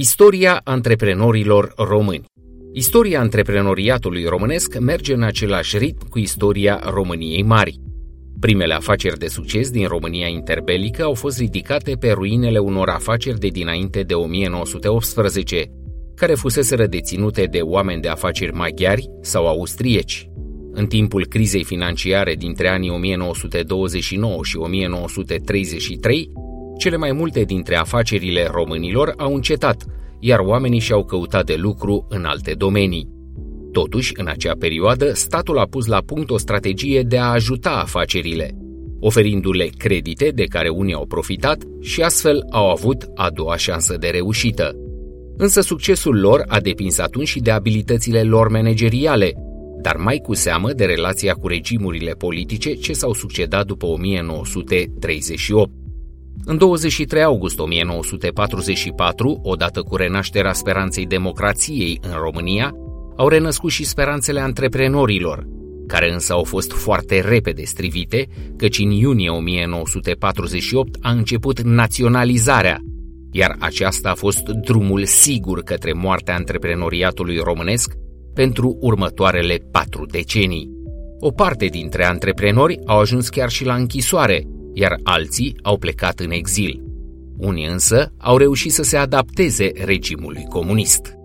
Istoria antreprenorilor români Istoria antreprenoriatului românesc merge în același ritm cu istoria României mari. Primele afaceri de succes din România interbelică au fost ridicate pe ruinele unor afaceri de dinainte de 1918, care fuseseră deținute de oameni de afaceri maghiari sau austrieci. În timpul crizei financiare dintre anii 1929 și 1933, cele mai multe dintre afacerile românilor au încetat, iar oamenii și-au căutat de lucru în alte domenii. Totuși, în acea perioadă, statul a pus la punct o strategie de a ajuta afacerile, oferindu-le credite de care unii au profitat și astfel au avut a doua șansă de reușită. Însă succesul lor a depins atunci și de abilitățile lor manageriale, dar mai cu seamă de relația cu regimurile politice ce s-au succedat după 1938. În 23 august 1944, odată cu renașterea speranței democrației în România, au renăscut și speranțele antreprenorilor, care însă au fost foarte repede strivite, căci în iunie 1948 a început naționalizarea, iar aceasta a fost drumul sigur către moartea antreprenoriatului românesc pentru următoarele patru decenii. O parte dintre antreprenori au ajuns chiar și la închisoare, iar alții au plecat în exil. Unii însă au reușit să se adapteze regimului comunist.